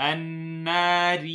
النَّارِ.